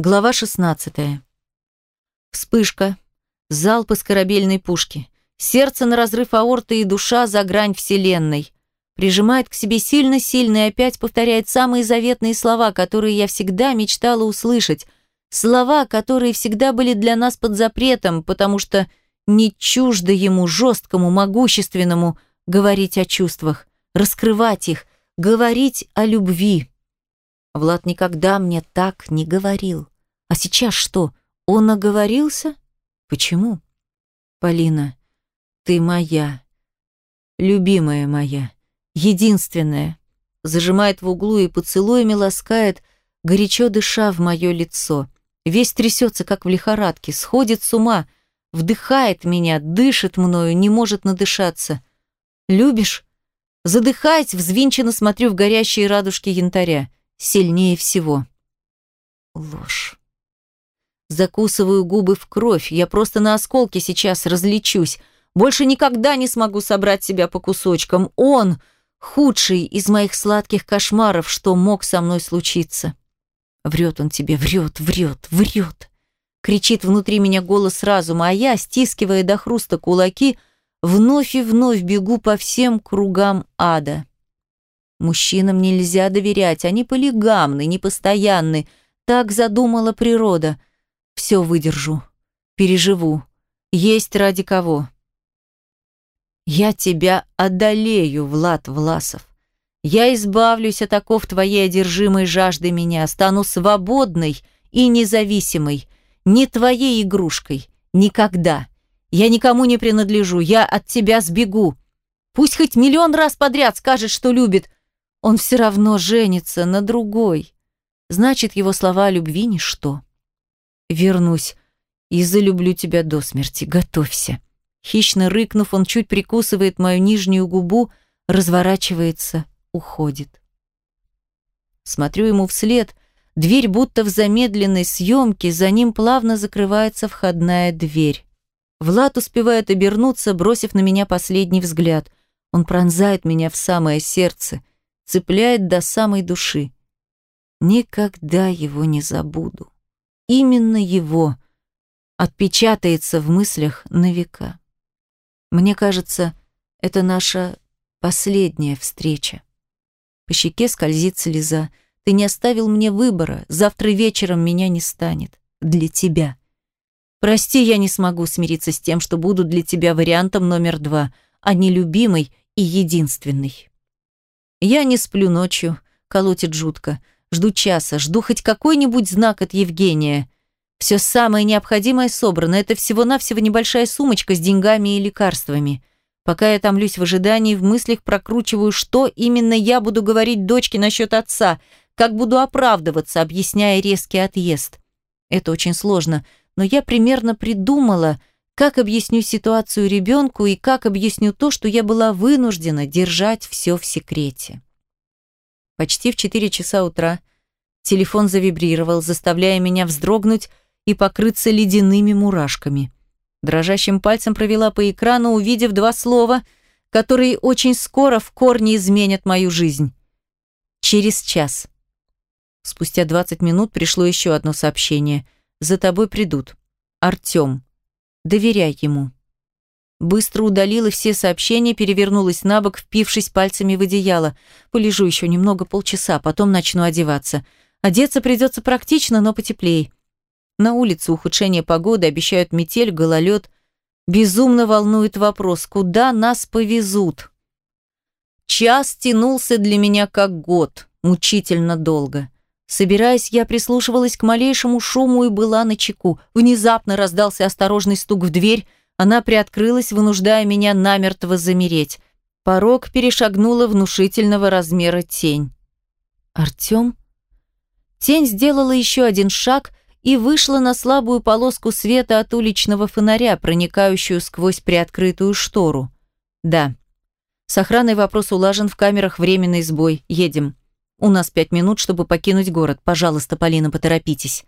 Глава 16. Вспышка. Залп из корабельной пушки. Сердце на разрыв аорты и душа за грань вселенной. Прижимает к себе сильно-сильно и опять повторяет самые заветные слова, которые я всегда мечтала услышать. Слова, которые всегда были для нас под запретом, потому что не чуждо ему, жесткому, могущественному, говорить о чувствах, раскрывать их, говорить о любви. Влад никогда мне так не говорил. А сейчас что, он оговорился? Почему? Полина, ты моя, любимая моя, единственная. Зажимает в углу и поцелуями ласкает, горячо дыша в мое лицо. Весь трясется, как в лихорадке, сходит с ума, вдыхает меня, дышит мною, не может надышаться. Любишь? Задыхаясь, взвинченно смотрю в горящие радужки янтаря сильнее всего. Ложь. Закусываю губы в кровь, я просто на осколке сейчас различусь. Больше никогда не смогу собрать себя по кусочкам. Он — худший из моих сладких кошмаров, что мог со мной случиться. Врет он тебе, врет, врет, врет. Кричит внутри меня голос разума, а я, стискивая до хруста кулаки, вновь и вновь бегу по всем кругам ада. Мужчинам нельзя доверять, они полигамны, непостоянны. Так задумала природа. Все выдержу, переживу. Есть ради кого. Я тебя одолею, Влад Власов. Я избавлюсь от оков твоей одержимой жажды меня, стану свободной и независимой, не твоей игрушкой, никогда. Я никому не принадлежу, я от тебя сбегу. Пусть хоть миллион раз подряд скажет, что любит, он все равно женится на другой. Значит, его слова о любви – ничто. Вернусь и залюблю тебя до смерти. Готовься. Хищно рыкнув, он чуть прикусывает мою нижнюю губу, разворачивается, уходит. Смотрю ему вслед. Дверь будто в замедленной съемке, за ним плавно закрывается входная дверь. Влад успевает обернуться, бросив на меня последний взгляд. Он пронзает меня в самое сердце – цепляет до самой души. Никогда его не забуду. Именно его отпечатается в мыслях на века. Мне кажется, это наша последняя встреча. По щеке скользит слеза. Ты не оставил мне выбора. Завтра вечером меня не станет. Для тебя. Прости, я не смогу смириться с тем, что буду для тебя вариантом номер два, а не любимый и единственный. Я не сплю ночью, колотит жутко. Жду часа, жду хоть какой-нибудь знак от Евгения. Все самое необходимое собрано. Это всего-навсего небольшая сумочка с деньгами и лекарствами. Пока я томлюсь в ожидании, в мыслях прокручиваю, что именно я буду говорить дочке насчет отца, как буду оправдываться, объясняя резкий отъезд. Это очень сложно, но я примерно придумала, как объясню ситуацию ребенку и как объясню то, что я была вынуждена держать все в секрете? Почти в 4 часа утра телефон завибрировал, заставляя меня вздрогнуть и покрыться ледяными мурашками. Дрожащим пальцем провела по экрану, увидев два слова, которые очень скоро в корне изменят мою жизнь. Через час. Спустя 20 минут пришло еще одно сообщение. «За тобой придут. Артем». Доверяй ему. Быстро удалила все сообщения, перевернулась на бок, впившись пальцами в одеяло. Полежу еще немного полчаса, потом начну одеваться. Одеться придется практично, но потеплее. На улице ухудшение погоды, обещают метель, гололед. Безумно волнует вопрос, куда нас повезут? Час тянулся для меня как год, мучительно долго. Собираясь, я прислушивалась к малейшему шуму и была на чеку. Внезапно раздался осторожный стук в дверь, она приоткрылась, вынуждая меня намертво замереть. Порог перешагнула внушительного размера тень. «Артем?» Тень сделала еще один шаг и вышла на слабую полоску света от уличного фонаря, проникающую сквозь приоткрытую штору. «Да». С охраной вопрос улажен в камерах временный сбой. Едем. У нас пять минут, чтобы покинуть город. Пожалуйста, Полина, поторопитесь.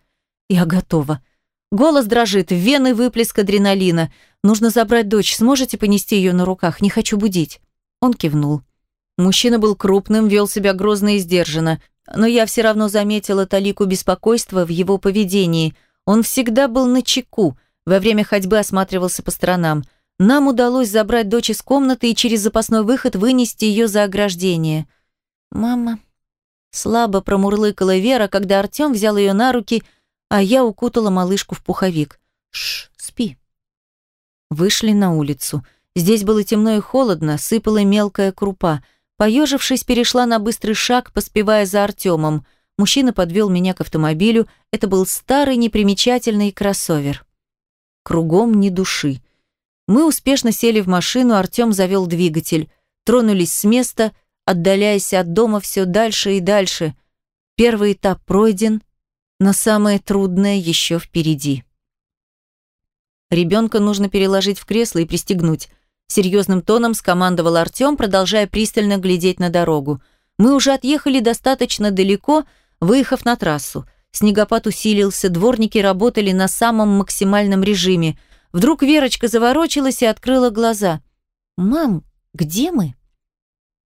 Я готова. Голос дрожит, вены выплеск адреналина. Нужно забрать дочь. Сможете понести ее на руках? Не хочу будить. Он кивнул. Мужчина был крупным, вел себя грозно и сдержанно. но я все равно заметила талику беспокойства в его поведении. Он всегда был на чеку, во время ходьбы осматривался по сторонам. Нам удалось забрать дочь из комнаты и через запасной выход вынести ее за ограждение. «Мама...» Слабо промурлыкала Вера, когда Артем взял ее на руки, а я укутала малышку в пуховик. «Шш, спи». Вышли на улицу. Здесь было темно и холодно, сыпала мелкая крупа. Поежившись, перешла на быстрый шаг, поспевая за Артемом. Мужчина подвел меня к автомобилю. Это был старый непримечательный кроссовер. Кругом ни души. Мы успешно сели в машину, Артем завел двигатель. Тронулись с места, отдаляясь от дома все дальше и дальше. Первый этап пройден, но самое трудное еще впереди. Ребенка нужно переложить в кресло и пристегнуть. Серьезным тоном скомандовал Артем, продолжая пристально глядеть на дорогу. Мы уже отъехали достаточно далеко, выехав на трассу. Снегопад усилился, дворники работали на самом максимальном режиме. Вдруг Верочка заворочилась и открыла глаза. «Мам, где мы?»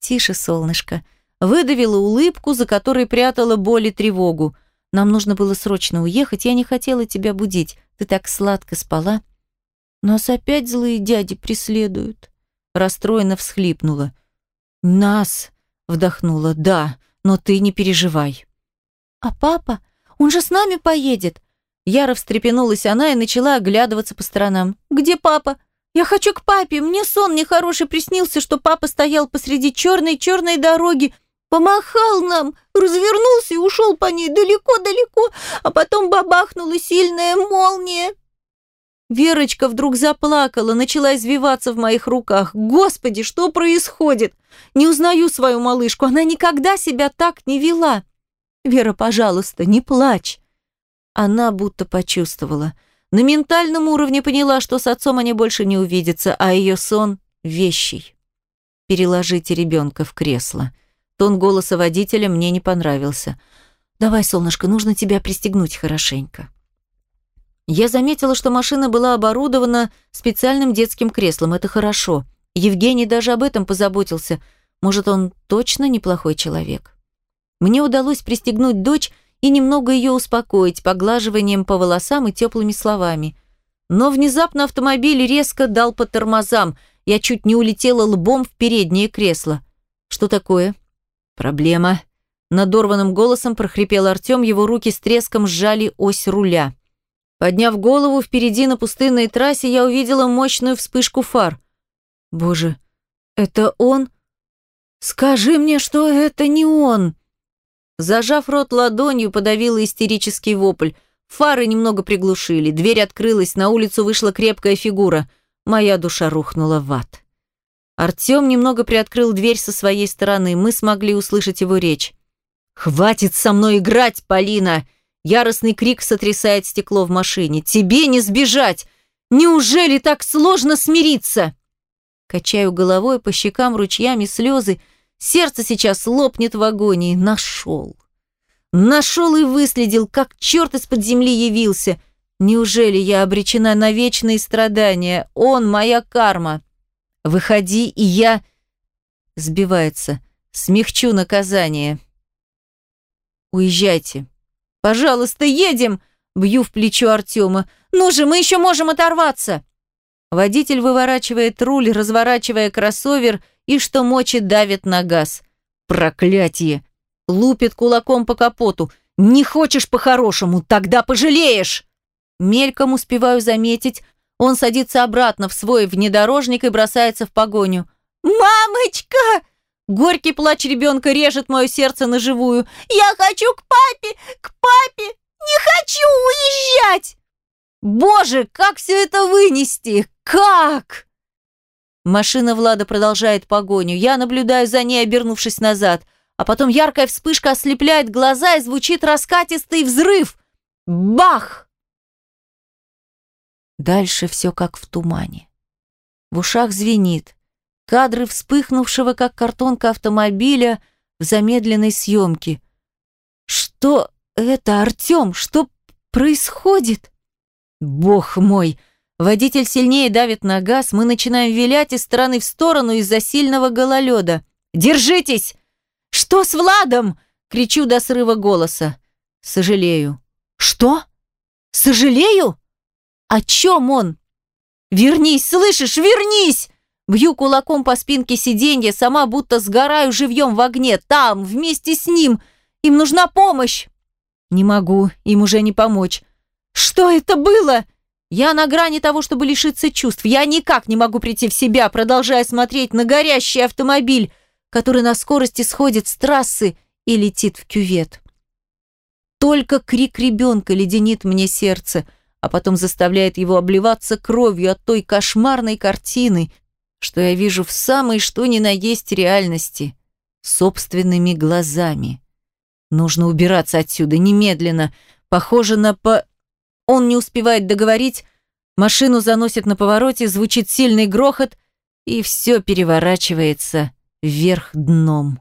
«Тише, солнышко». Выдавила улыбку, за которой прятала боль и тревогу. «Нам нужно было срочно уехать, я не хотела тебя будить. Ты так сладко спала». Нас опять злые дяди преследуют. Расстроенно всхлипнула. Нас, вдохнула, да, но ты не переживай. А папа? Он же с нами поедет. Яро встрепенулась она и начала оглядываться по сторонам. Где папа? Я хочу к папе. Мне сон нехороший приснился, что папа стоял посреди черной-черной дороги, помахал нам, развернулся и ушел по ней далеко-далеко, а потом бабахнула сильная молния. Верочка вдруг заплакала, начала извиваться в моих руках. Господи, что происходит? Не узнаю свою малышку, она никогда себя так не вела. Вера, пожалуйста, не плачь. Она будто почувствовала. На ментальном уровне поняла, что с отцом они больше не увидятся, а ее сон – вещий. Переложите ребенка в кресло. Тон голоса водителя мне не понравился. «Давай, солнышко, нужно тебя пристегнуть хорошенько». Я заметила, что машина была оборудована специальным детским креслом. Это хорошо. Евгений даже об этом позаботился. Может, он точно неплохой человек. Мне удалось пристегнуть дочь и немного ее успокоить поглаживанием по волосам и теплыми словами. Но внезапно автомобиль резко дал по тормозам. Я чуть не улетела лбом в переднее кресло. Что такое? Проблема. Надорванным голосом прохрипел Артем, его руки с треском сжали ось руля. Подняв голову, впереди на пустынной трассе я увидела мощную вспышку фар. Боже, это он? Скажи мне, что это не он. Зажав рот ладонью, подавила истерический вопль. Фары немного приглушили, дверь открылась, на улицу вышла крепкая фигура. Моя душа рухнула в ад. Артем немного приоткрыл дверь со своей стороны, мы смогли услышать его речь. «Хватит со мной играть, Полина! Яростный крик сотрясает стекло в машине. «Тебе не сбежать! Неужели так сложно смириться?» Качаю головой, по щекам ручьями слезы. Сердце сейчас лопнет в агонии. Нашел. Нашел и выследил, как черт из-под земли явился. Неужели я обречена на вечные страдания? Он моя карма. Выходи, и я... Сбивается. Смягчу наказание. Уезжайте. «Пожалуйста, едем!» Бью в плечо Артема. «Ну же, мы еще можем оторваться!» Водитель выворачивает руль, разворачивая кроссовер и, что мочи, давит на газ. «Проклятие!» Лупит кулаком по капоту. «Не хочешь по-хорошему, тогда пожалеешь!» Мельком успеваю заметить, он садится обратно в свой внедорожник и бросается в погоню. «Мамочка!» Горький плач ребенка режет мое сердце на живую. «Я хочу к папе! К папе! Не хочу уезжать!» «Боже, как все это вынести? Как?» Машина Влада продолжает погоню. Я наблюдаю за ней, обернувшись назад. А потом яркая вспышка ослепляет глаза и звучит раскатистый взрыв. Бах! Дальше все как в тумане. В ушах звенит. Кадры вспыхнувшего, как картонка автомобиля в замедленной съемке. «Что это, Артем? Что происходит?» «Бог мой!» Водитель сильнее давит на газ, мы начинаем вилять из стороны в сторону из-за сильного гололеда. «Держитесь!» «Что с Владом?» Кричу до срыва голоса. Сожалею. Что? Сожалею? О чем он? Вернись, слышишь, вернись! Бью кулаком по спинке сиденья, сама будто сгораю живьем в огне. Там, вместе с ним. Им нужна помощь. Не могу, им уже не помочь. Что это было? Я на грани того, чтобы лишиться чувств. Я никак не могу прийти в себя, продолжая смотреть на горящий автомобиль, который на скорости сходит с трассы и летит в кювет. Только крик ребенка леденит мне сердце, а потом заставляет его обливаться кровью от той кошмарной картины, что я вижу в самой что ни на есть реальности, собственными глазами. Нужно убираться отсюда немедленно. Похоже на по... Он не успевает договорить, машину заносит на повороте, звучит сильный грохот, и все переворачивается вверх дном.